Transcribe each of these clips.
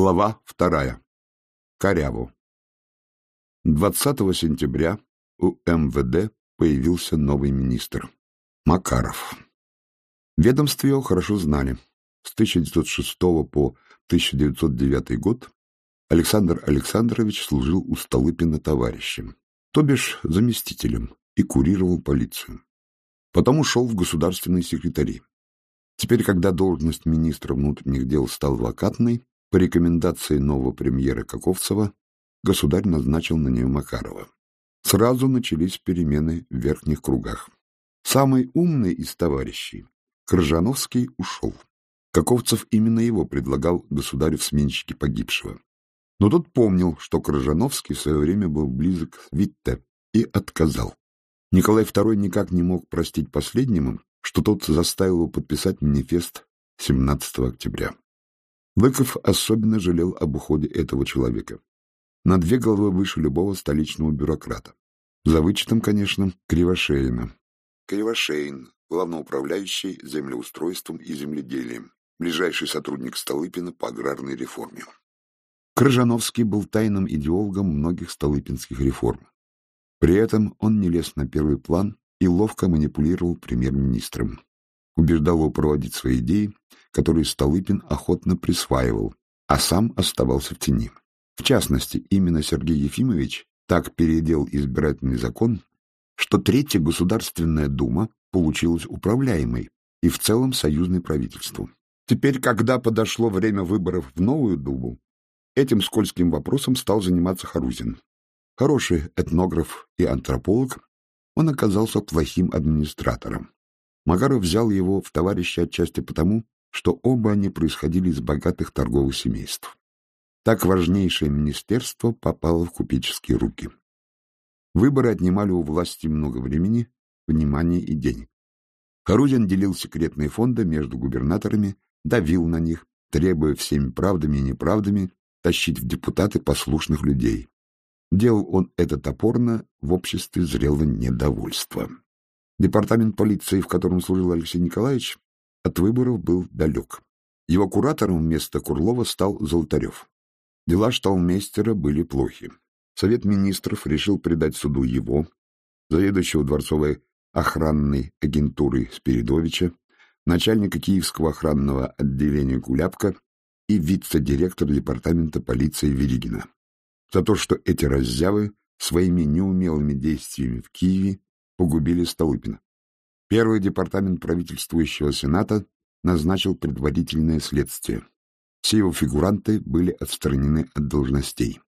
Глава вторая. Коряву. 20 сентября у МВД появился новый министр. Макаров. Ведомстве его хорошо знали. С 1906 по 1909 год Александр Александрович служил у Столыпина товарищем, то бишь заместителем, и курировал полицию. Потом ушел в государственные секретари. Теперь, когда должность министра внутренних дел стал вакантной, по рекомендации нового премьера Каковцева государь назначил на нее Макарова. Сразу начались перемены в верхних кругах. Самый умный из товарищей, Крыжановский, ушел. Каковцев именно его предлагал государю в сменщике погибшего. Но тот помнил, что Крыжановский в свое время был близок к Витте и отказал. Николай II никак не мог простить последнему, что тот заставил его подписать манифест 17 октября. Лыков особенно жалел об уходе этого человека. На две головы выше любого столичного бюрократа. За вычетом, конечно, Кривошеина. Кривошеин, главноуправляющий землеустройством и земледелием, ближайший сотрудник Столыпина по аграрной реформе. Крыжановский был тайным идеологом многих столыпинских реформ. При этом он не лез на первый план и ловко манипулировал премьер-министром убеждал его проводить свои идеи, которые Столыпин охотно присваивал, а сам оставался в тени. В частности, именно Сергей Ефимович так переделал избирательный закон, что Третья Государственная Дума получилась управляемой и в целом союзной правительству. Теперь, когда подошло время выборов в новую Думу, этим скользким вопросом стал заниматься Харузин. Хороший этнограф и антрополог, он оказался плохим администратором. Макаров взял его в товарищи отчасти потому, что оба они происходили из богатых торговых семейств. Так важнейшее министерство попало в купеческие руки. Выборы отнимали у власти много времени, внимания и денег. Харузин делил секретные фонды между губернаторами, давил на них, требуя всеми правдами и неправдами тащить в депутаты послушных людей. Делал он это топорно в обществе зрелого недовольства. Департамент полиции, в котором служил Алексей Николаевич, от выборов был далек. Его куратором вместо Курлова стал Золотарев. Дела шталмейстера были плохи. Совет министров решил предать суду его, заведующего дворцовой охранной агентуры Спиридовича, начальника Киевского охранного отделения Куляпка и вице-директор департамента полиции Веригина. За то, что эти раззявы своими неумелыми действиями в Киеве погубили Столыпина. Первый департамент правительствующего Сената назначил предварительное следствие. Все его фигуранты были отстранены от должностей.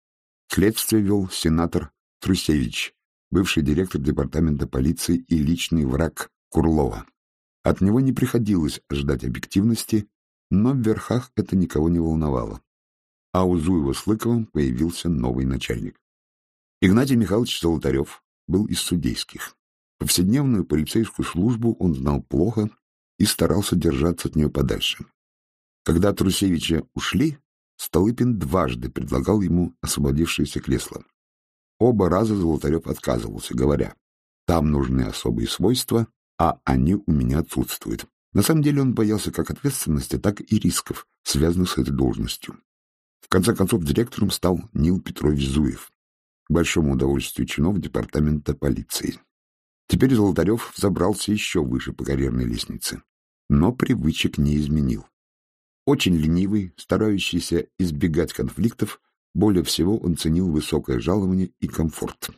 Следствие вел сенатор Трусевич, бывший директор департамента полиции и личный враг Курлова. От него не приходилось ждать объективности, но в верхах это никого не волновало. А у Зуева с Лыковым появился новый начальник. Игнатий Михайлович Золотарев был из судейских. Повседневную полицейскую службу он знал плохо и старался держаться от нее подальше. Когда Трусевича ушли, Столыпин дважды предлагал ему освободившееся кресло. Оба раза Золотарев отказывался, говоря, «Там нужны особые свойства, а они у меня отсутствуют». На самом деле он боялся как ответственности, так и рисков, связанных с этой должностью. В конце концов, директором стал Нил Петрович Зуев, большому удовольствию чинов департамента полиции. Теперь Золотарев забрался еще выше по карьерной лестнице, но привычек не изменил. Очень ленивый, старающийся избегать конфликтов, более всего он ценил высокое жалование и комфорт.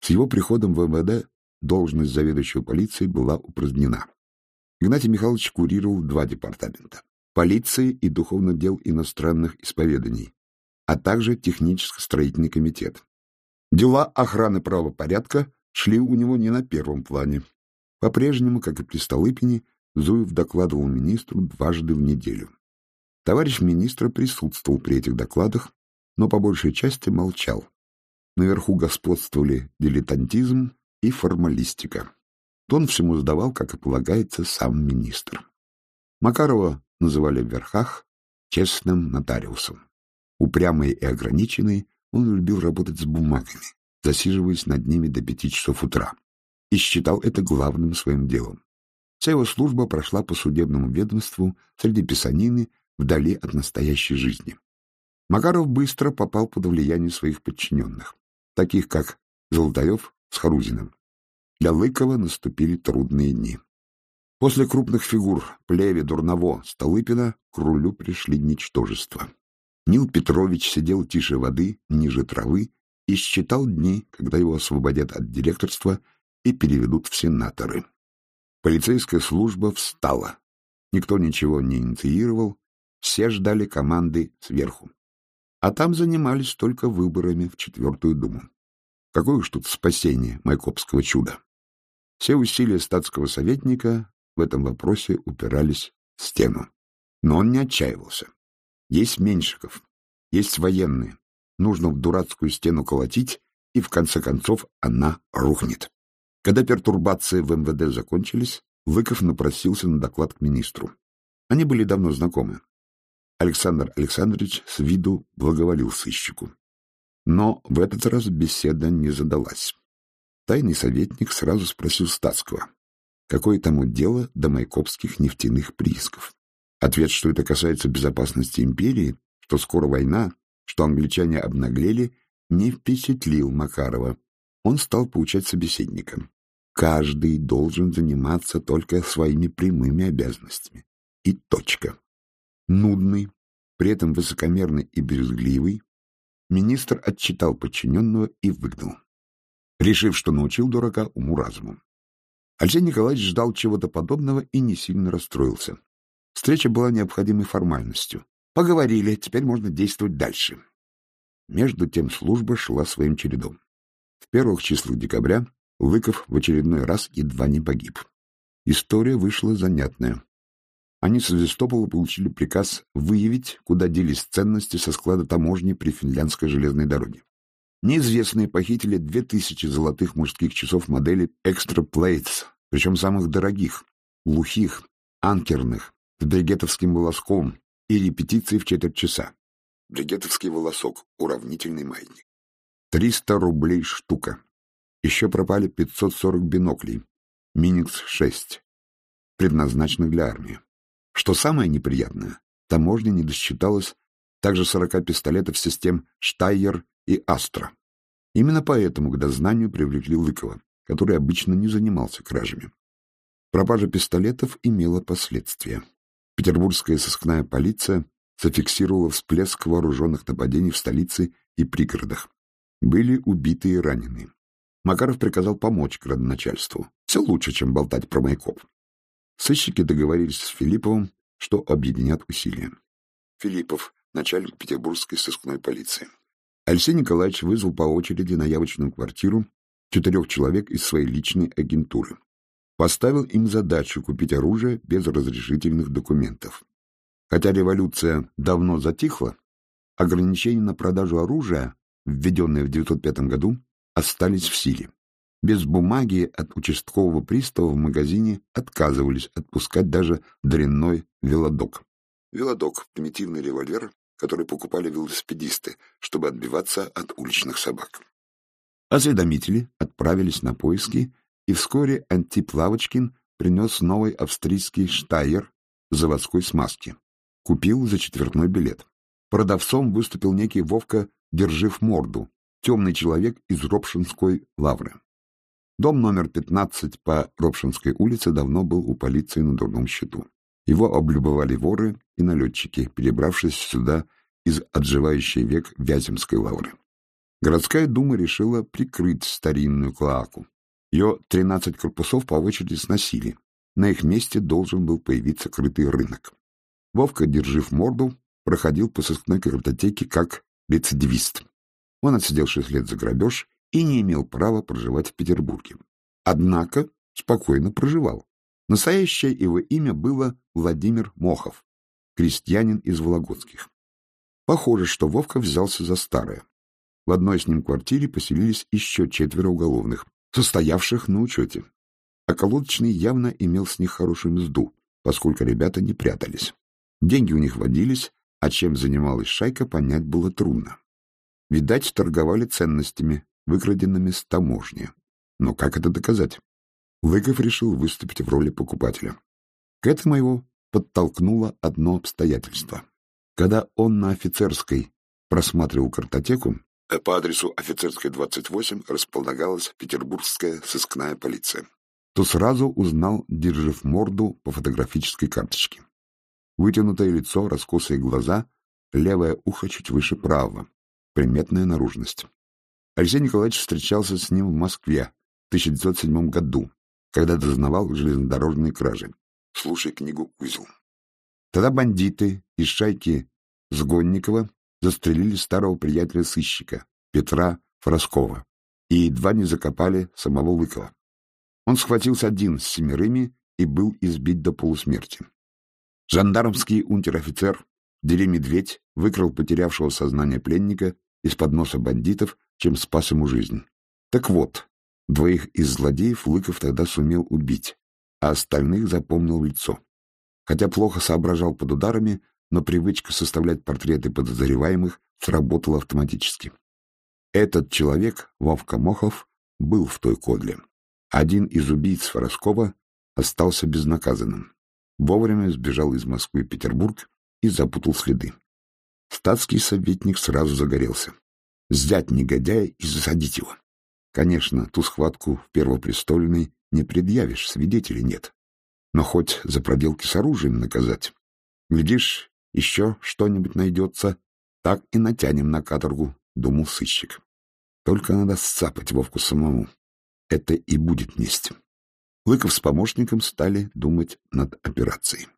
С его приходом в МВД должность заведующего полицией была упразднена. Игнатий Михайлович курировал два департамента — полиции и духовных дел иностранных исповеданий, а также техническо-строительный комитет. Дела охраны правопорядка шли у него не на первом плане. По-прежнему, как и при Столыпине, Зуев докладывал министру дважды в неделю. Товарищ министра присутствовал при этих докладах, но по большей части молчал. Наверху господствовали дилетантизм и формалистика. Тон всему сдавал, как и полагается, сам министр. Макарова называли в верхах честным нотариусом. Упрямый и ограниченный, он любил работать с бумагами засиживаясь над ними до пяти часов утра, и считал это главным своим делом. Вся его служба прошла по судебному ведомству среди писанины вдали от настоящей жизни. Макаров быстро попал под влияние своих подчиненных, таких как Золотарев с Харузиным. Для Лыкова наступили трудные дни. После крупных фигур Плеве, Дурново, Столыпина к рулю пришли ничтожества. Нил Петрович сидел тише воды, ниже травы, и считал дни, когда его освободят от директорства и переведут в сенаторы. Полицейская служба встала. Никто ничего не инициировал, все ждали команды сверху. А там занимались только выборами в Четвертую Думу. Какое уж тут спасение Майкопского чуда. Все усилия статского советника в этом вопросе упирались в стену. Но он не отчаивался. Есть Меньшиков, есть военные. Нужно в дурацкую стену колотить, и в конце концов она рухнет. Когда пертурбации в МВД закончились, Лыков напросился на доклад к министру. Они были давно знакомы. Александр Александрович с виду благоволил сыщику. Но в этот раз беседа не задалась. Тайный советник сразу спросил Статского, какое тому дело до майкопских нефтяных приисков. Ответ, что это касается безопасности империи, что скоро война, что англичане обнаглели, не впечатлил Макарова. Он стал поучать собеседника. Каждый должен заниматься только своими прямыми обязанностями. И точка. Нудный, при этом высокомерный и брезгливый, министр отчитал подчиненного и выгнал, решив, что научил дурака уму-разуму. Алексей Николаевич ждал чего-то подобного и не сильно расстроился. Встреча была необходимой формальностью. Поговорили, теперь можно действовать дальше. Между тем служба шла своим чередом. В первых числах декабря Лыков в очередной раз едва не погиб. История вышла занятная. Они с Севастопола получили приказ выявить, куда делись ценности со склада таможни при финляндской железной дороге. Неизвестные похитили две тысячи золотых мужских часов модели Extra Plates, причем самых дорогих, глухих, анкерных, с бригетовским волоском и репетиции в четверть часа. Бригетовский волосок — уравнительный маятник. Триста рублей штука. Еще пропали 540 биноклей. Миникс-6, предназначенных для армии. Что самое неприятное, таможня не досчиталась также 40 пистолетов систем «Штайер» и «Астра». Именно поэтому к дознанию привлекли Лыкова, который обычно не занимался кражами. Пропажа пистолетов имела последствия. Петербургская сыскная полиция зафиксировала всплеск вооруженных нападений в столице и пригородах. Были убиты и ранены. Макаров приказал помочь градоначальству. Все лучше, чем болтать про Майкоп. Сыщики договорились с Филипповым, что объединят усилия. Филиппов, начальник петербургской сыскной полиции. Алексей Николаевич вызвал по очереди на явочную квартиру четырех человек из своей личной агентуры. Поставил им задачу купить оружие без разрешительных документов. Хотя революция давно затихла, ограничения на продажу оружия, введенные в 1905 году, остались в силе. Без бумаги от участкового пристава в магазине отказывались отпускать даже дрянной велодок. Велодок — примитивный револьвер, который покупали велосипедисты, чтобы отбиваться от уличных собак. Осведомители отправились на поиски, и вскоре Антип Лавочкин принес новый австрийский штайер заводской смазки. Купил за четвертной билет. Продавцом выступил некий Вовка Держив морду, темный человек из Ропшинской лавры. Дом номер 15 по Ропшинской улице давно был у полиции на дурном счету. Его облюбовали воры и налетчики, перебравшись сюда из отживающей век Вяземской лавры. Городская дума решила прикрыть старинную клоаку. Ее 13 корпусов по очереди сносили. На их месте должен был появиться крытый рынок. Вовка, держив морду, проходил по сыскной картотеке как рецидивист. Он отсидел шесть лет за грабеж и не имел права проживать в Петербурге. Однако спокойно проживал. Настоящее его имя было Владимир Мохов, крестьянин из Вологодских. Похоже, что Вовка взялся за старое. В одной с ним квартире поселились еще четверо уголовных, состоявших на учете. А колодочный явно имел с них хорошую мзду, поскольку ребята не прятались. Деньги у них водились, а чем занималась шайка, понять было трудно. Видать, торговали ценностями, выкраденными с таможни. Но как это доказать? Лыков решил выступить в роли покупателя. К этому его подтолкнуло одно обстоятельство. Когда он на офицерской просматривал картотеку, по адресу Офицерской, 28 располагалась Петербургская сыскная полиция, то сразу узнал, держав морду по фотографической карточке. Вытянутое лицо, раскосые глаза, левое ухо чуть выше правого. Приметная наружность. Алексей Николаевич встречался с ним в Москве в 1907 году, когда дознавал железнодорожные кражи. Слушай книгу «Узел». Тогда бандиты из шайки Сгонникова застрелили старого приятеля-сыщика Петра Фроскова и едва не закопали самого Лыкова. Он схватился один с семерыми и был избит до полусмерти. Жандармский унтер-офицер Дели Медведь выкрал потерявшего сознание пленника из-под носа бандитов, чем спас ему жизнь. Так вот, двоих из злодеев Лыков тогда сумел убить, а остальных запомнил лицо. Хотя плохо соображал под ударами, но привычка составлять портреты подозреваемых сработала автоматически. Этот человек, Вовка Мохов, был в той кодле. Один из убийц Фороскова остался безнаказанным. Вовремя сбежал из Москвы в Петербург и запутал следы. Статский советник сразу загорелся. Взять негодяя и засадить его. Конечно, ту схватку в Первопрестольной не предъявишь, свидетелей нет. Но хоть за проделки с оружием наказать. Глядишь, еще что-нибудь найдется, так и натянем на каторгу, — думал сыщик. Только надо сцапать Вовку самому. Это и будет месть. Лыков с помощником стали думать над операцией.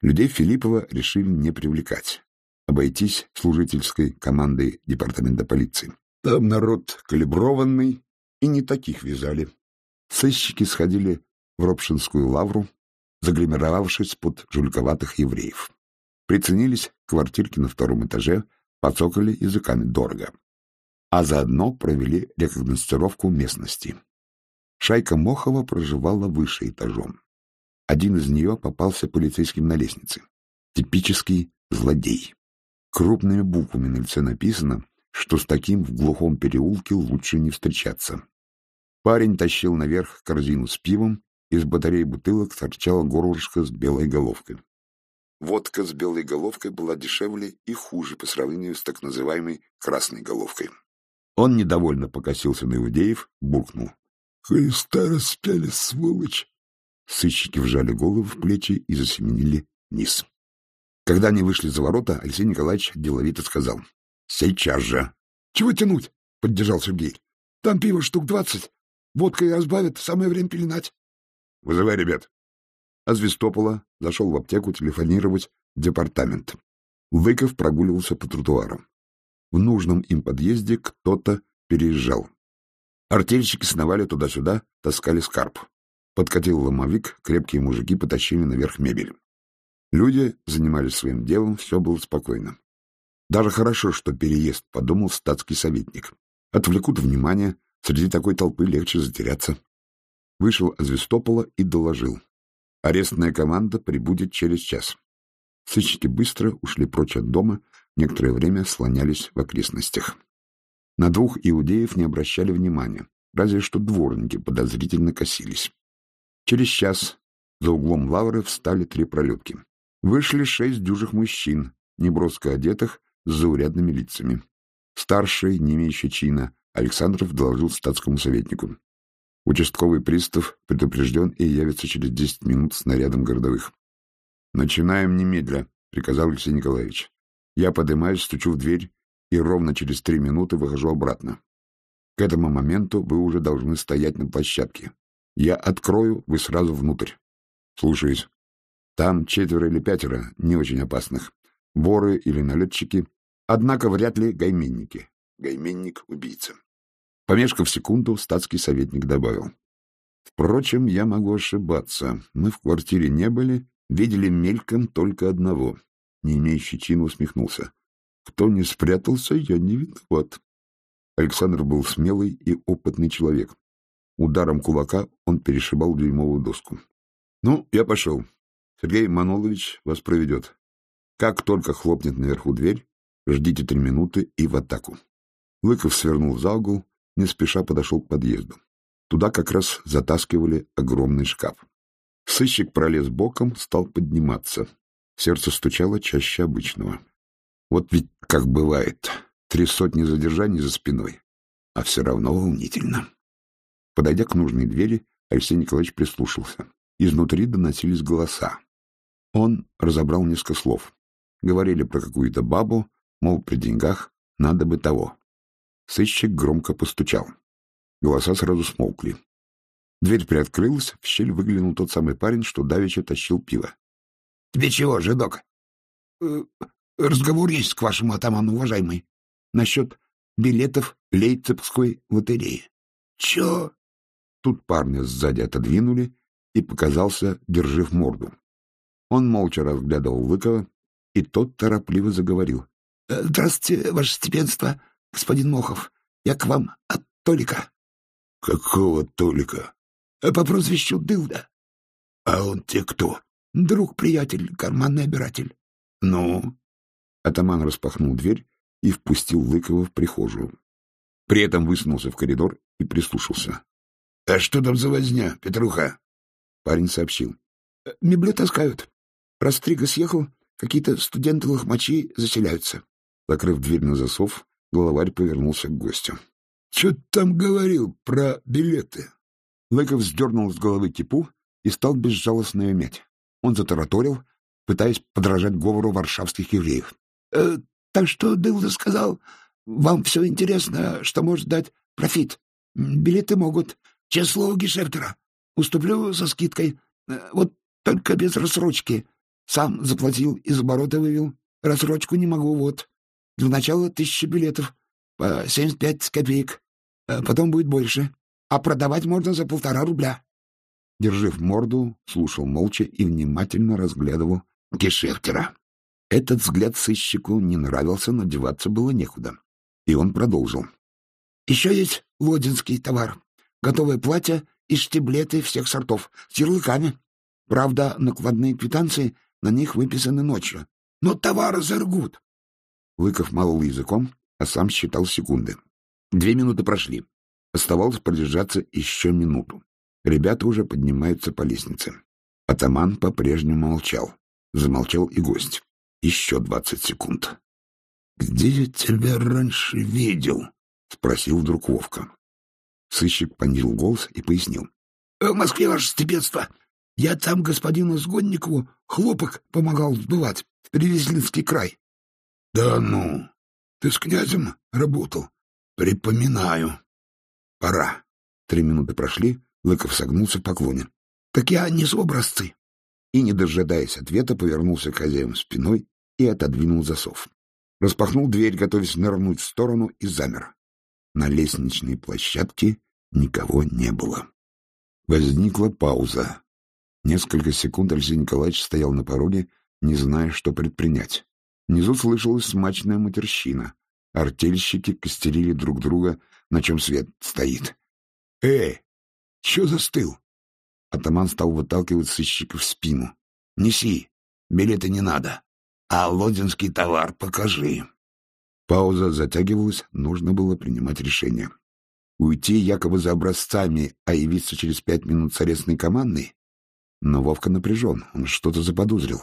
Людей Филиппова решили не привлекать, обойтись служительской командой департамента полиции. Там народ калиброванный, и не таких вязали. Сыщики сходили в Ропшинскую лавру, загримировавшись под жульковатых евреев. Приценились квартирки на втором этаже, подсокали языками дорого. А заодно провели рекогностировку местности. Шайка Мохова проживала выше этажом. Один из нее попался полицейским на лестнице. Типический злодей. Крупными буквами на лице написано, что с таким в глухом переулке лучше не встречаться. Парень тащил наверх корзину с пивом, из батареи бутылок торчала горлышко с белой головкой. Водка с белой головкой была дешевле и хуже по сравнению с так называемой красной головкой. Он недовольно покосился на иудеев, буркнул. — Христа распяли, сволочь! Сыщики вжали голову в плечи и засеменили вниз. Когда они вышли за ворота, Алексей Николаевич деловито сказал. — Сейчас же! — Чего тянуть? — поддержал Сергей. — Там пиво штук двадцать. Водкой разбавят, самое время пеленать. — Вызывай ребят. А Звестопола зашел в аптеку телефонировать в департамент. Выков прогуливался по тротуарам. В нужном им подъезде кто-то переезжал. Артельщики сновали туда-сюда, таскали скарб. Подкатил ломовик, крепкие мужики потащили наверх мебель. Люди занимались своим делом, все было спокойно. Даже хорошо, что переезд, подумал статский советник. Отвлекут внимание, среди такой толпы легче затеряться. Вышел из и доложил. Арестная команда прибудет через час. Сыщики быстро ушли прочь от дома, некоторое время слонялись в окрестностях. На двух иудеев не обращали внимания, разве что дворники подозрительно косились. Через час за углом лавры встали три пролетки. Вышли шесть дюжих мужчин, неброско одетых, с заурядными лицами. Старший, не имеющий чина, Александров доложил статскому советнику. Участковый пристав предупрежден и явится через десять минут с нарядом городовых. — Начинаем немедля, — приказал Алексей Николаевич. Я поднимаюсь, стучу в дверь и ровно через три минуты выхожу обратно. К этому моменту вы уже должны стоять на площадке. Я открою, вы сразу внутрь. Слушаюсь. Там четверо или пятеро, не очень опасных. Воры или налетчики, однако вряд ли гайменники. Гайменник — убийца. Помешкав секунду, статский советник добавил. Впрочем, я могу ошибаться. Мы в квартире не были, видели мельком только одного. Не имеющий чина усмехнулся. Кто не спрятался, я не виноват. Александр был смелый и опытный человек. Ударом кулака он перешибал дюймовую доску. — Ну, я пошел. Сергей Манолович вас проведет. Как только хлопнет наверху дверь, ждите три минуты и в атаку. Лыков свернул за угол, не спеша подошел к подъезду. Туда как раз затаскивали огромный шкаф. Сыщик пролез боком, стал подниматься. Сердце стучало чаще обычного. Вот ведь как бывает, три сотни задержаний за спиной, а все равно волнительно. Подойдя к нужной двери, Алексей Николаевич прислушался. Изнутри доносились голоса. Он разобрал несколько слов. Говорили про какую-то бабу, мол, при деньгах надо бы того. Сыщик громко постучал. Голоса сразу смолкли. Дверь приоткрылась, в щель выглянул тот самый парень, что давеча тащил пиво. — Тебе чего, жидок? Э, — Разговор есть к вашему атаману, уважаемый. Насчет билетов Лейцепской лотереи. — Чё? Тут парня сзади отодвинули, и показался, держив морду. Он молча разглядывал Лыкова, и тот торопливо заговорил. «Э, — Здравствуйте, ваше степенство, господин Мохов. Я к вам от Толика. — Какого Толика? Э, — По прозвищу Дылда. — А он те кто? — Друг, приятель, карманный обиратель. — Ну? Атаман распахнул дверь и впустил Лыкова в прихожую. При этом высунулся в коридор и прислушался. — А что там за возня, Петруха? Парень сообщил. «Э, — Меблю таскают. Растрига съехал, какие-то студенты лохмачи заселяются. Закрыв дверь на засов, главарь повернулся к гостю. — Что ты там говорил про билеты? Лыков сдернул с головы кипу и стал безжалостно ее мять. Он затараторил, пытаясь подражать говору варшавских евреев. «Э, — Так что Дылда сказал, вам все интересно, что может дать профит. Билеты могут. Число Гешефтера. Уступлю со скидкой. Э, вот только без рассрочки. Сам заплатил, из оборота вывел. Рассрочку не могу, вот. Для начала тысяча билетов. По семьдесят пять копеек. Э, потом будет больше. А продавать можно за полтора рубля. Держив морду, слушал молча и внимательно разглядывал гешефтера. Этот взгляд сыщику не нравился, но деваться было некуда. И он продолжил. — Еще есть лодинский товар. Готовое платье и штиблеты всех сортов, с ярлыками. Правда, накладные квитанции на них выписаны ночью. Но товары заргут. Лыков малыл языком, а сам считал секунды. Две минуты прошли. Оставалось продержаться еще минуту. Ребята уже поднимаются по лестнице. Атаман по-прежнему молчал. Замолчал и гость. Еще двадцать секунд. — Где я тебя раньше видел? — спросил вдруг Вовка. Сыщик понизил голос и пояснил. «Э, — В Москве, ваше степенство. Я там господину Сгонникову хлопок помогал сбывать в Перевезлинский край. — Да ну, ты с князем работал? Припоминаю. — Пора. Три минуты прошли, Лыков согнулся в поклоне. — Так я несу образцы. И, не дожидаясь ответа, повернулся к хозяину спиной и отодвинул засов. Распахнул дверь, готовясь нырнуть в сторону, и замер. На лестничной площадке никого не было. Возникла пауза. Несколько секунд Алексей Николаевич стоял на пороге, не зная, что предпринять. Внизу слышалась смачная матерщина. Артельщики костерили друг друга, на чем свет стоит. — Эй, чё застыл? Атаман стал выталкивать сыщика в спину. — Неси, билеты не надо. А лодинский товар покажи. Пауза затягивалась, нужно было принимать решение. Уйти якобы за образцами, а явиться через пять минут с арестной командой? Но Вовка напряжен, он что-то заподозрил.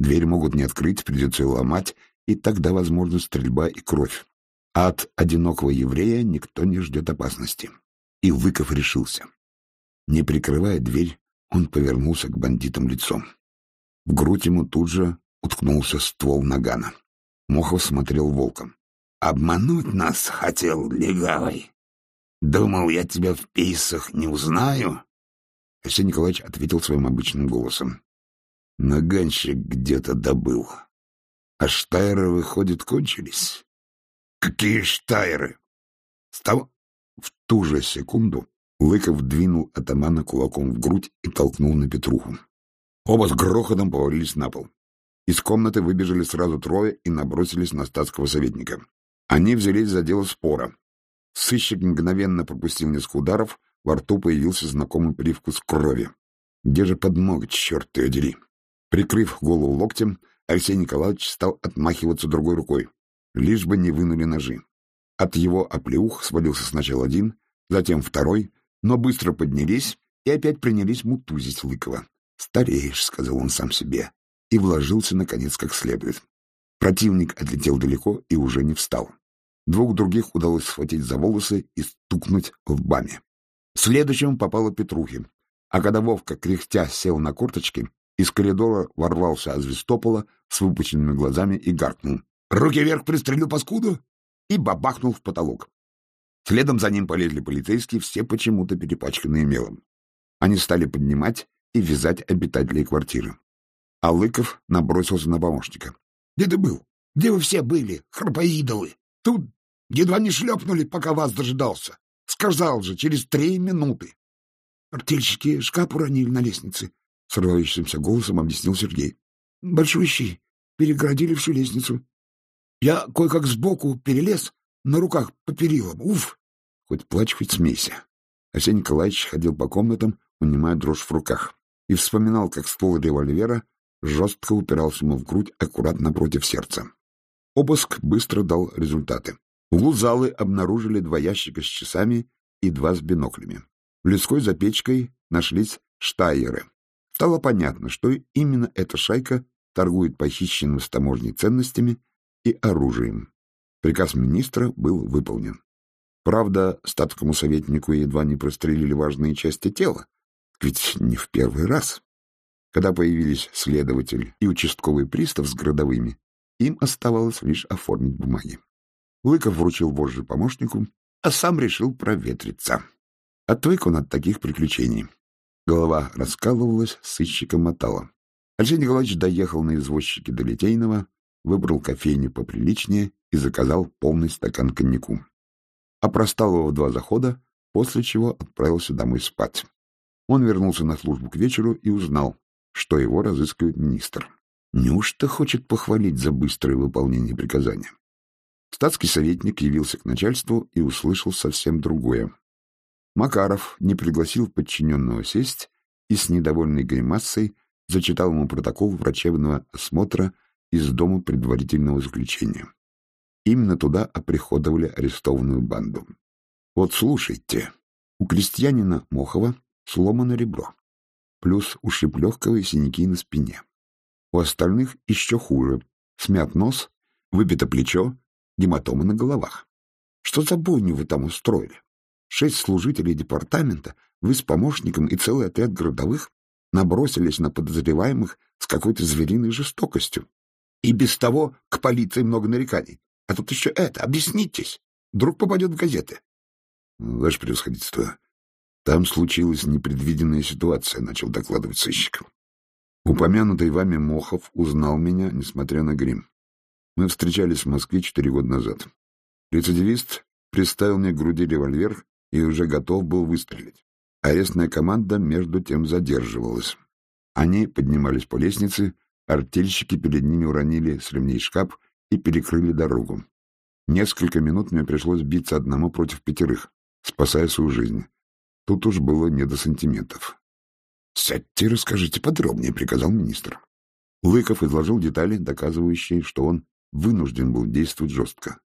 Дверь могут не открыть, придется ее ломать, и тогда возможна стрельба и кровь. От одинокого еврея никто не ждет опасности. И Выков решился. Не прикрывая дверь, он повернулся к бандитам лицом. В грудь ему тут же уткнулся ствол нагана. Мохов смотрел волком. «Обмануть нас хотел, легавый. Думал, я тебя в пейсах не узнаю?» Алексей Николаевич ответил своим обычным голосом. «Наганщик где-то добыл. А штайры, выходит, кончились?» «Какие штайры?» Стал... В ту же секунду Лыков двинул атамана кулаком в грудь и толкнул на Петруху. Оба с грохотом повалились на пол. Из комнаты выбежали сразу трое и набросились на статского советника. Они взялись за дело спора. Сыщик мгновенно пропустил несколько ударов, во рту появился знакомый привкус крови. Где же подмога, черт ее дери? Прикрыв голову локтем, Алексей Николаевич стал отмахиваться другой рукой, лишь бы не вынули ножи. От его оплеух свалился сначала один, затем второй, но быстро поднялись и опять принялись мутузить Лыкова. «Стареешь», — сказал он сам себе и вложился, наконец, как следует. Противник отлетел далеко и уже не встал. Двух других удалось схватить за волосы и стукнуть в баме. Следующим попало Петрухи, а когда Вовка, кряхтя, сел на курточки, из коридора ворвался Азвистопола с выпученными глазами и гаркнул. «Руки вверх, пристрелю паскуду!» и бабахнул в потолок. Следом за ним полезли полицейские, все почему-то перепачканные мелом. Они стали поднимать и вязать обитателей квартиры. А Лыков набросился на помощника. — Где ты был? Где вы все были, храпоидолы? Тут едва не шлепнули, пока вас дожидался. Сказал же, через три минуты. Артельщики шкаф уронили на лестнице, — срывающимся голосом объяснил Сергей. — Большой щи. Перегородили всю лестницу. Я кое-как сбоку перелез, на руках по перилам. Уф! Хоть плачь, хоть смейся. Арсений Николаевич ходил по комнатам, унимая дрожь в руках, и вспоминал, как ствол револьвера жестко упирался ему в грудь аккуратно против сердца. Обыск быстро дал результаты. В углу залы обнаружили два ящика с часами и два с биноклями. В людской за печкой нашлись штайеры. Стало понятно, что именно эта шайка торгует похищенными с таможней ценностями и оружием. Приказ министра был выполнен. Правда, статскому советнику едва не прострелили важные части тела, ведь не в первый раз. Когда появились следователь и участковый пристав с городовыми, им оставалось лишь оформить бумаги. Лыков вручил вожжи помощнику, а сам решил проветриться. Отвык он от таких приключений. Голова раскалывалась, сыщика мотала. Алексей Николаевич доехал на извозчике до Литейного, выбрал кофейню поприличнее и заказал полный стакан коньяку. Опростал его в два захода, после чего отправился домой спать. Он вернулся на службу к вечеру и узнал, что его разыскивает министр. Неужто хочет похвалить за быстрое выполнение приказания? Статский советник явился к начальству и услышал совсем другое. Макаров не пригласил подчиненного сесть и с недовольной гримасой зачитал ему протокол врачебного осмотра из дома предварительного заключения. Именно туда оприходовали арестованную банду. Вот слушайте, у крестьянина Мохова сломано ребро, плюс ушиб легкого и синяки на спине. У остальных еще хуже, смят нос, выбито плечо, гематомы на головах. Что за бойню вы там устроили? Шесть служителей департамента, вы с помощником и целый отряд городовых набросились на подозреваемых с какой-то звериной жестокостью. И без того к полиции много нареканий. А тут еще это, объяснитесь. Вдруг попадет в газеты. Ваше превосходительство, там случилась непредвиденная ситуация, начал докладывать сыщик. Упомянутый вами Мохов узнал меня, несмотря на грим. Мы встречались в Москве четыре года назад. Рецидивист приставил мне к груди револьвер и уже готов был выстрелить. Арестная команда между тем задерживалась. Они поднимались по лестнице, артельщики перед ними уронили с ремней шкаф и перекрыли дорогу. Несколько минут мне пришлось биться одному против пятерых, спасая свою жизнь. Тут уж было не до сантиментов. — Сядьте и расскажите подробнее, — приказал министр. Лыков изложил детали, доказывающие, что он вынужден был действовать жестко.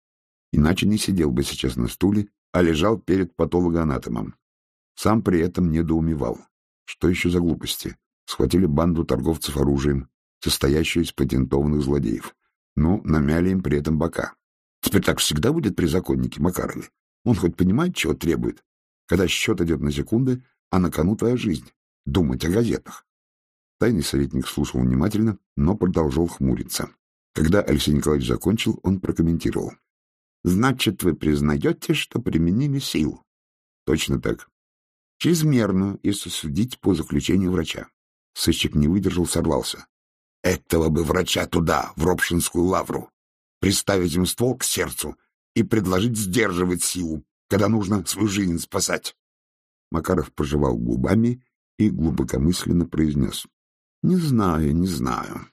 Иначе не сидел бы сейчас на стуле, а лежал перед патологоанатомом. Сам при этом недоумевал. Что еще за глупости? Схватили банду торговцев оружием, состоящую из патентованных злодеев. Ну, намяли им при этом бока. Теперь так всегда будет при законнике Макарове. Он хоть понимает, чего требует, когда счет идет на секунды, а на кону твоя жизнь. Думать о газетах. Тайный советник слушал внимательно, но продолжал хмуриться. Когда Алексей Николаевич закончил, он прокомментировал. Значит, вы признаете, что применили силу? Точно так. Чрезмерную, если судить по заключению врача. Сыщик не выдержал, сорвался. Этого бы врача туда, в Ропшинскую лавру. Приставить им ствол к сердцу и предложить сдерживать силу, когда нужно свою жизнь спасать. Макаров пожевал губами и глубокомысленно произнес. — Не знаю, не знаю.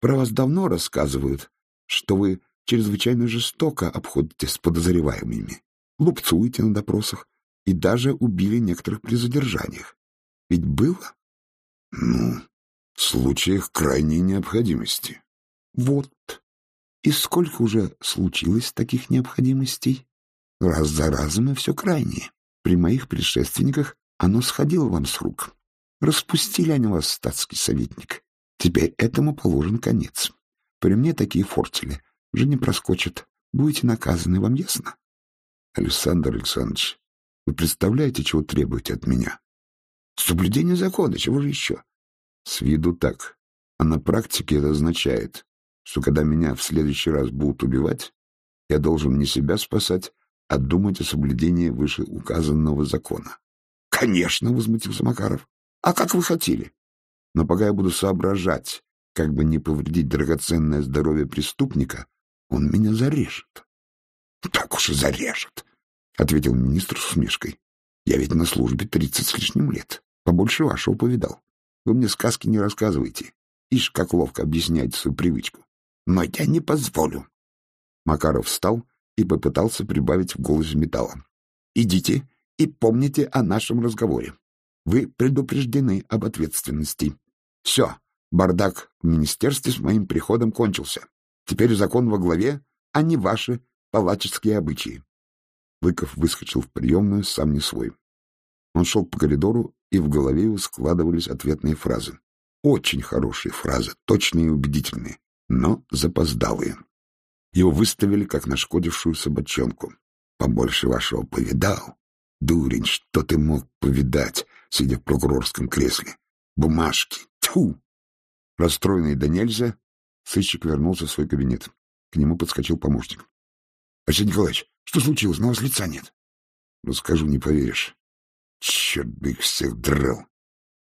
Про вас давно рассказывают, что вы чрезвычайно жестоко обходитесь с подозреваемыми, лупцуете на допросах и даже убили некоторых при задержаниях. Ведь было? Ну, в случаях крайней необходимости. Вот. И сколько уже случилось таких необходимостей? Раз за разом и все крайнее. При моих предшественниках оно сходило вам с рук. Распустили они вас, статский советник. Теперь этому положен конец. При мне такие фортели уже не проскочат. Будете наказаны, вам ясно? Александр Александрович, вы представляете, чего требуете от меня? Соблюдение закона, чего же еще? С виду так. А на практике это означает, что когда меня в следующий раз будут убивать, я должен не себя спасать, а думать о соблюдении вышеуказанного закона. — Конечно, — возмутился Макаров. — А как вы хотели? Но пока я буду соображать, как бы не повредить драгоценное здоровье преступника, он меня зарежет. — Так уж и зарежет, — ответил министр с усмешкой. — Я ведь на службе тридцать с лишним лет. Побольше вашего повидал. Вы мне сказки не рассказывайте. Ишь, как ловко объясняете свою привычку. Но я не позволю. Макаров встал и попытался прибавить в голосе металла. — Идите и помните о нашем разговоре. Вы предупреждены об ответственности. Все, Бардак в министерстве с моим приходом кончился. Теперь закон во главе, а не ваши палаческие обычаи. Лыков выскочил в приемную, сам не свой. Он шел по коридору, и в голове его складывались ответные фразы. Очень хорошие фразы, точные и убедительные, но запоздалые. Его выставили, как нашкодившую собачонку. Побольше вашего повидал. Дурень, что ты мог повидать, сидя в прокурорском кресле? Бумажки. Тьфу! Расстроенный до нельзя, сыщик вернулся в свой кабинет. К нему подскочил помощник. — Арсений Николаевич, что случилось? На вас лица нет. — Расскажу, не поверишь. Черт бы их всех драл.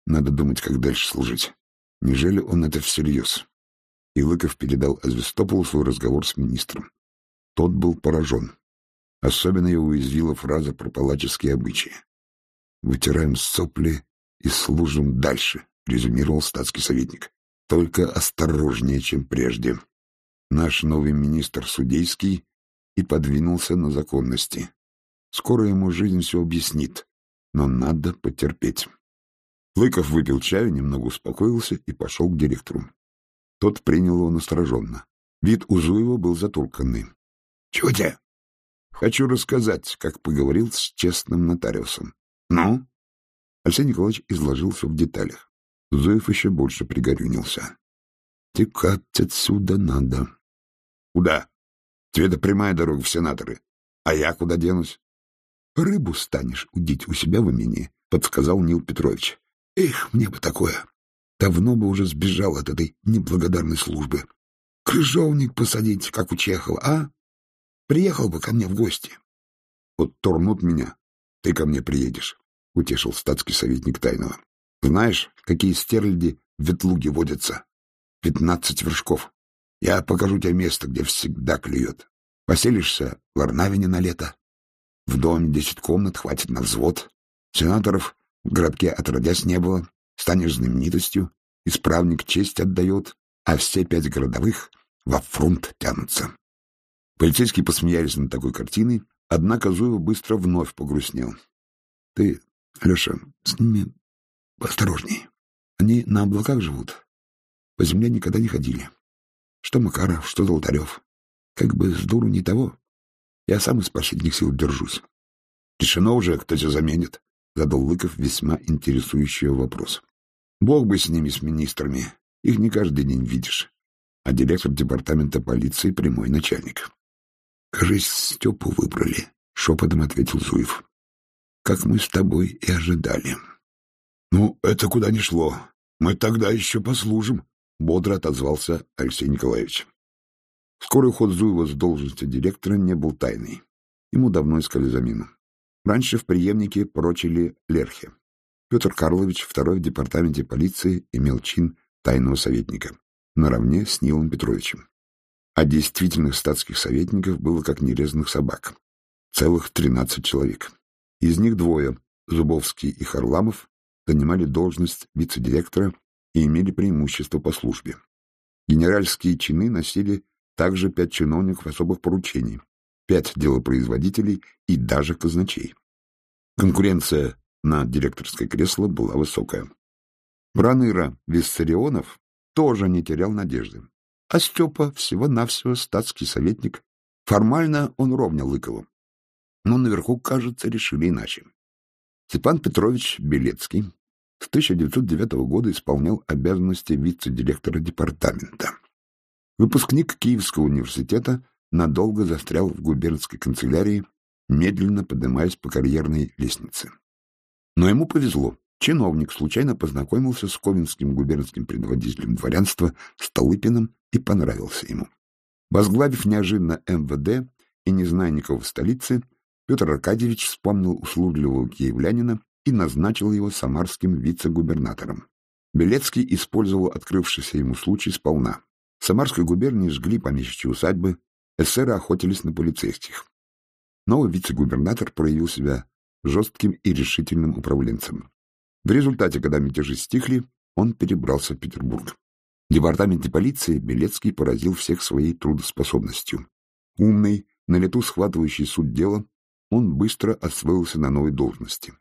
Надо думать, как дальше служить. Неужели он это всерьез? И Лыков передал Азвестополу свой разговор с министром. Тот был поражен. Особенно его уязвила фраза про палаческие обычаи. «Вытираем сопли и служим дальше», — резюмировал статский советник только осторожнее, чем прежде. Наш новый министр судейский и подвинулся на законности. Скоро ему жизнь все объяснит, но надо потерпеть. Лыков выпил чаю, немного успокоился и пошел к директору. Тот принял его настороженно. Вид у Зуева был затурканный. — тебе? — Хочу рассказать, как поговорил с честным нотариусом. — Ну? Алексей Николаевич изложился в деталях. Зуев еще больше пригорюнился. — Текать отсюда надо. — Куда? Тебе-то прямая дорога в сенаторы. А я куда денусь? — Рыбу станешь удить у себя в имении, — подсказал Нил Петрович. — Эх, мне бы такое. Давно бы уже сбежал от этой неблагодарной службы. Крыжовник посадить, как у Чехова, а? Приехал бы ко мне в гости. — Вот турнут меня, ты ко мне приедешь, — утешил статский советник Тайного. Знаешь, какие стерляди в ветлуге водятся? Пятнадцать вершков. Я покажу тебе место, где всегда клюет. Поселишься в Арнавине на лето. В доме десять комнат, хватит на взвод. Сенаторов в городке отродясь не было. Станешь знаменитостью, исправник честь отдает, а все пять городовых во фронт тянутся. Полицейские посмеялись над такой картиной, однако Зуева быстро вновь погрустнел. — Ты, Леша, с ними Поосторожней. Они на облаках живут. По земле никогда не ходили. Что Макаров, что Золотарев. Как бы с дуру не того. Я сам из последних сил держусь. Решено уже, кто тебя заменит, — задал Лыков весьма интересующий вопрос. Бог бы с ними, с министрами. Их не каждый день видишь. А директор департамента полиции — прямой начальник. — Кажись, Степу выбрали, — шепотом ответил Зуев. — Как мы с тобой и ожидали. — «Ну, это куда ни шло. Мы тогда еще послужим», — бодро отозвался Алексей Николаевич. Скорый уход Зуева с должности директора не был тайной. Ему давно искали замену. Раньше в преемнике прочили Лерхе. Петр Карлович, второй в департаменте полиции, имел чин тайного советника, наравне с Нилом Петровичем. А действительных статских советников было как нерезанных собак. Целых тринадцать человек. Из них двое, Зубовский и Харламов, занимали должность вице-директора и имели преимущество по службе. Генеральские чины носили также пять чиновников особых поручений, пять делопроизводителей и даже казначей. Конкуренция на директорское кресло была высокая. Браныра Виссарионов тоже не терял надежды. А Степа всего-навсего статский советник. Формально он ровнял Лыкову. Но наверху, кажется, решили иначе. Степан Петрович Белецкий с 1909 года исполнял обязанности вице-директора департамента. Выпускник Киевского университета надолго застрял в губернской канцелярии, медленно поднимаясь по карьерной лестнице. Но ему повезло. Чиновник случайно познакомился с ковенским губернским предводителем дворянства Столыпиным и понравился ему. Возглавив неожиданно МВД и не зная никого в столице, Петр Аркадьевич вспомнил услужливого киевлянина и назначил его самарским вице-губернатором. Белецкий использовал открывшийся ему случай сполна. В Самарской губернии жгли помещичьи усадьбы, эсеры охотились на полицейских. Новый вице-губернатор проявил себя жестким и решительным управленцем. В результате, когда мятежи стихли, он перебрался в Петербург. В департаменте полиции Белецкий поразил всех своей трудоспособностью. Умный, на лету схватывающий суть дела, он быстро освоился на новой должности.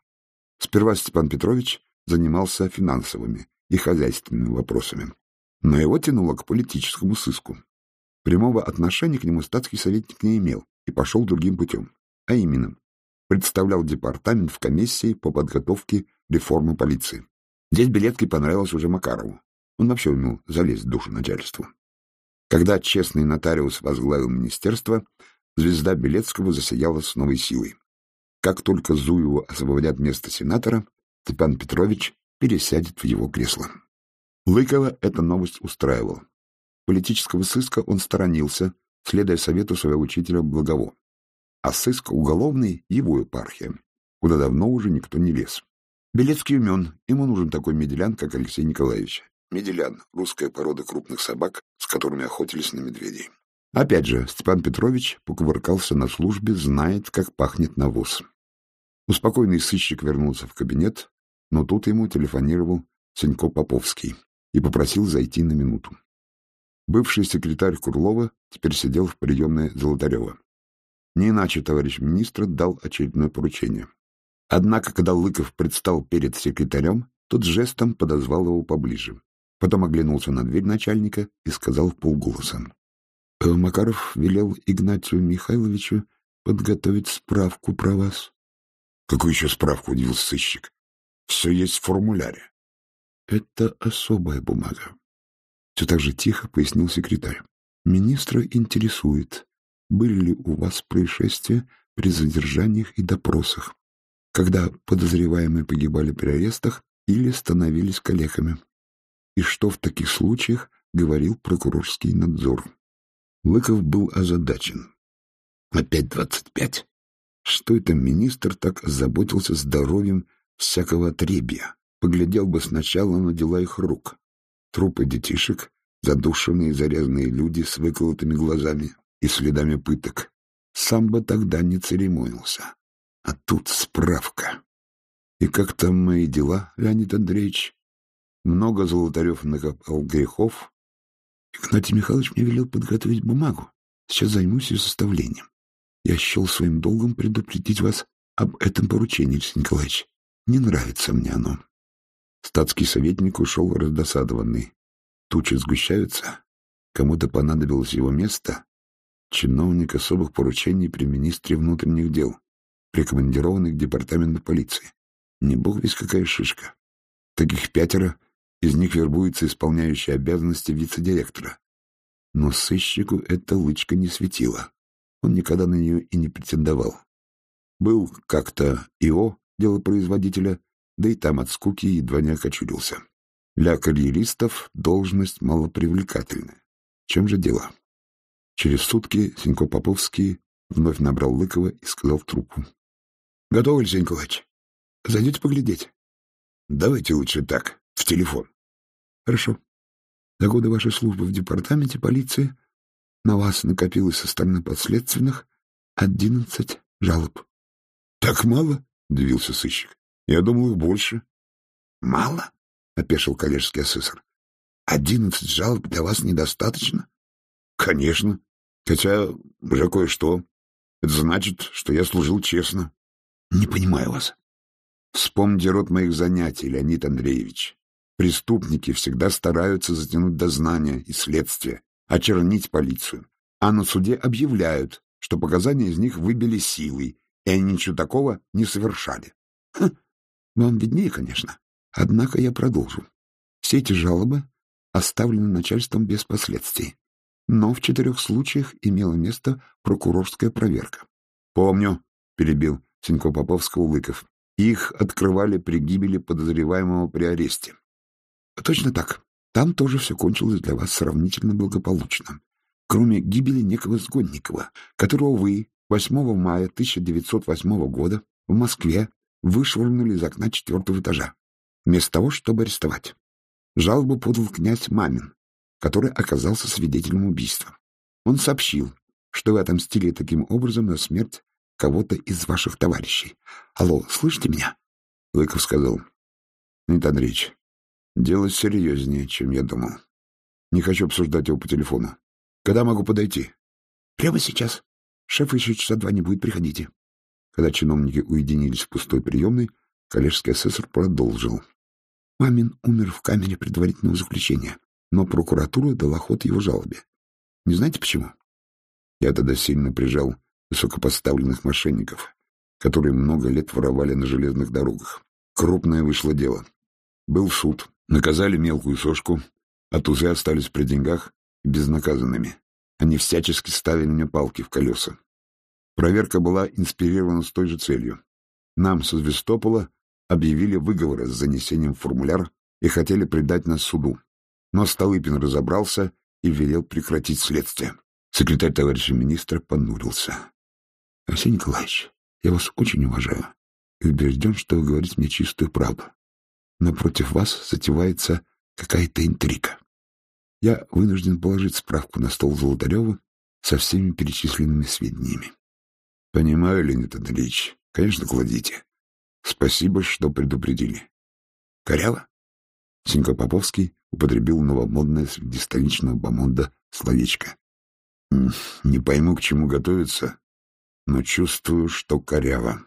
Сперва Степан Петрович занимался финансовыми и хозяйственными вопросами, но его тянуло к политическому сыску. Прямого отношения к нему статский советник не имел и пошел другим путем, а именно представлял департамент в комиссии по подготовке реформы полиции. Здесь Белецкий понравился уже Макарову. Он вообще умел залезть в душу начальству. Когда честный нотариус возглавил министерство, звезда Белецкого засияла с новой силой. Как только Зуеву освободят место сенатора, Степан Петрович пересядет в его кресло. Лыкова эта новость устраивала. Политического сыска он сторонился, следуя совету своего учителя Благово. А сыск уголовный — его епархия, куда давно уже никто не лез. Белецкий умен, ему нужен такой меделян, как Алексей Николаевич. Меделян — русская порода крупных собак, с которыми охотились на медведей. Опять же, Степан Петрович покувыркался на службе, знает, как пахнет навоз. Успокойный сыщик вернулся в кабинет, но тут ему телефонировал Сенько Поповский и попросил зайти на минуту. Бывший секретарь Курлова теперь сидел в приемной Золотарева. Не иначе товарищ министр дал очередное поручение. Однако, когда Лыков предстал перед секретарем, тот жестом подозвал его поближе. Потом оглянулся на дверь начальника и сказал в полголоса. «Э, Макаров велел Игнатию Михайловичу подготовить справку про вас. — Какую еще справку? — удивился сыщик. — Все есть в формуляре. — Это особая бумага. Все так же тихо пояснил секретарь. Министра интересует, были ли у вас происшествия при задержаниях и допросах, когда подозреваемые погибали при арестах или становились коллегами, и что в таких случаях говорил прокурорский надзор. Лыков был озадачен. Опять двадцать пять. Что это министр так озаботился здоровьем всякого отребья? Поглядел бы сначала на дела их рук. Трупы детишек, задушенные и зарезанные люди с выколотыми глазами и следами пыток. Сам бы тогда не церемонился. А тут справка. И как там мои дела, Леонид Андреевич? Много Золотарев накопал грехов. Игнатий Михайлович мне велел подготовить бумагу. Сейчас займусь ее составлением. Я счел своим долгом предупредить вас об этом поручении, Алексей Николаевич. Не нравится мне оно. Статский советник ушел раздосадованный. Тучи сгущаются. Кому-то понадобилось его место. Чиновник особых поручений при министре внутренних дел, прикомандированный к департаменту полиции. Не бог весь какая шишка. Таких пятеро, из них вербуется исполняющий обязанности вице-директора. Но сыщику эта лычка не светила. Он никогда на нее и не претендовал. Был как-то ИО, делопроизводителя, да и там от скуки едва не окочурился. Для карьеристов должность малопривлекательная. Чем же дело? Через сутки Сенько Поповский вновь набрал Лыкова и сказал в трубку. — Готовы, Николаевич? Зайдете поглядеть? — Давайте лучше так, в телефон. — Хорошо. За годы вашей службы в департаменте полиции на вас накопилось со стороны подследственных одиннадцать жалоб. — Так мало? — удивился сыщик. Я думал, их больше. — Мало? — опешил коллежский асессор. — Одиннадцать жалоб для вас недостаточно? — Конечно. Хотя уже кое-что. Это значит, что я служил честно. — Не понимаю вас. Вспомните род моих занятий, Леонид Андреевич. Преступники всегда стараются затянуть дознание и следствие, очернить полицию. А на суде объявляют, что показания из них выбили силой, и они ничего такого не совершали. Хм, вам виднее, конечно. Однако я продолжу. Все эти жалобы оставлены начальством без последствий. но в четырех случаях имела место прокурорская проверка. — Помню, — перебил Сенько Поповского-Лыков. — Их открывали при гибели подозреваемого при аресте. — Точно так. Там тоже все кончилось для вас сравнительно благополучно. Кроме гибели некого Сгодникова, которого вы 8 мая 1908 года в Москве вышвырнули из окна четвертого этажа, вместо того, чтобы арестовать. Жалобу подал князь Мамин, который оказался свидетелем убийства. Он сообщил, что вы отомстили таким образом на смерть кого-то из ваших товарищей. Алло, слышите меня? Лыков сказал. Нет, Андреевич, дело серьезнее, чем я думал. Не хочу обсуждать его по телефону. Когда могу подойти? Прямо сейчас. Шеф еще часа два не будет, приходите. Когда чиновники уединились в пустой приемной, коллежский асессор продолжил. Мамин умер в камере предварительного заключения но прокуратура дала ход его жалобе. Не знаете почему? Я тогда сильно прижал высокопоставленных мошенников, которые много лет воровали на железных дорогах. Крупное вышло дело. Был суд, наказали мелкую сошку, а тузы остались при деньгах безнаказанными. Они всячески ставили мне палки в колеса. Проверка была инспирирована с той же целью. Нам со Звестопола объявили выговоры с занесением в формуляр и хотели предать нас суду. Но Столыпин разобрался и велел прекратить следствие. Секретарь товарища министра понурился. — Арсений Николаевич, я вас очень уважаю и убежден, что вы говорите мне чистую правду. Но против вас затевается какая-то интрига. Я вынужден положить справку на стол Золотарева со всеми перечисленными сведениями. — Понимаю, Леонид Андреевич. Конечно, кладите. Спасибо, что предупредили. — Коряво? Сенька Поповский употребил новомодное среди столичного бомонда словечко. Не пойму, к чему готовиться, но чувствую, что коряво.